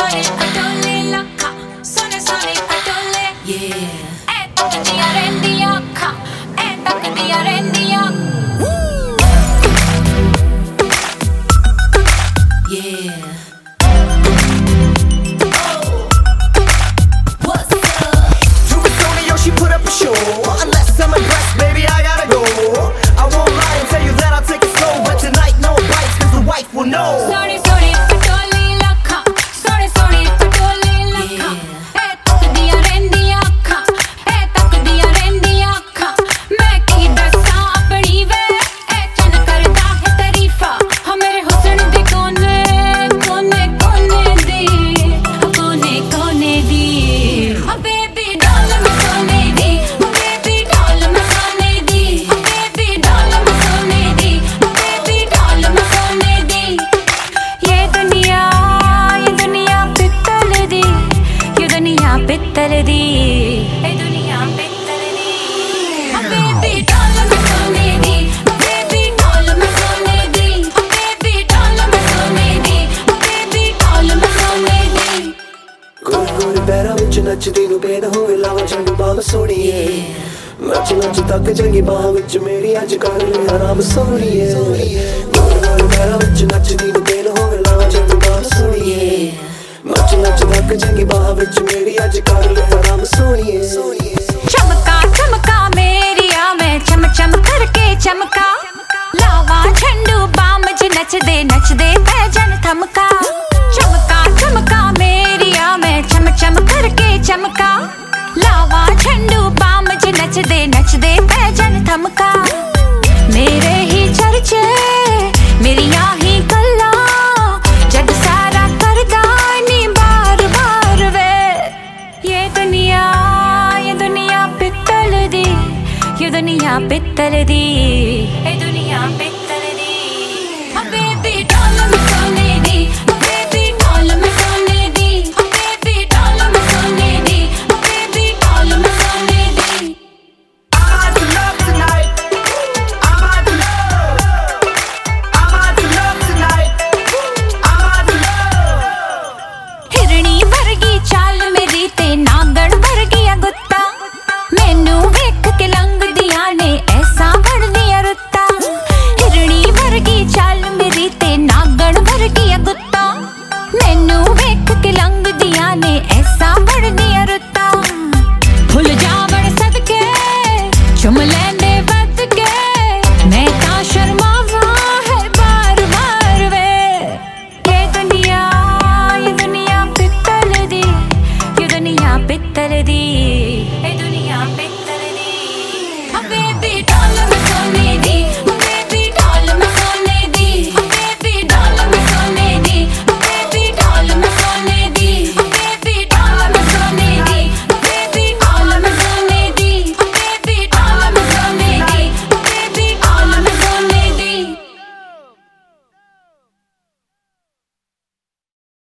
Sonic, I don't need luck. Sonic, Sonic, I don't need. Yeah. Hey, ਪਿੱਤਲ ਦੀ। ਇਹ ਦੁਨੀਆ ਪਿੱਤਲ ਦੀ। ਬੇਬੀ ਡਾਲ ਮੈਂ ਦੀ ਬੇਬੀ ਡਾਲ ਮੈਂ ਦੀ ਬੇਬੀ ਡਾਲ ਮੈਂ ਦੀ ਬੇਬੀ ਡਾਲ ਮੈਂ ਸੋਨੇ ਦੀ। ਕੋਕੋਰ ਬੈਰਾ ਵਿੱਚ ਨੱਚਦੀ ਨੂੰ ਬੇਨ ਹੋਵੇ ਲਾਵਾ ਚੰਡੂ ਬਾਬ ਸੋਣੀਏ ਨੱਚ ਨੱਚ ਤੱਕ ਚੰਗੀ ਬਾਹ ਵਿੱਚ ਮੇਰੀ ਅੱਜ ਕੱਲ ਮੇਰਾ ਰੱਬ ਸੋਣੀਏ ਕੋਕੋਰ ਵਿੱਚ ਨੱਚਦੀ ਨੂੰ ਬੇਨ ਹੋਵੇ ਲਾਵਾ ਚੰਗੀ ਬਾਹ ਵਿੱਚ ਮੇਰੀ ਅੱਜ ਕਰ ਲੈ ਆਰਾਮ ਸੋਣੀਏ चमका चमका मेरिया मैं चम चम करके चमका लावा झंडू बाम ज नचदे नचदे पैजन थमका चमका चमका मेरिया मैं चम चम करके चमका लावा झंडू बाम ज नचदे नचदे पैजन थमका मेरे ही चर्चे ये दुनिया पित्तल दी ये दुनिया हाँ दुनिया ये दुनिया पित्तल दी ये दुनिया पित्तल दी दुनिया पित्तल सोने दी।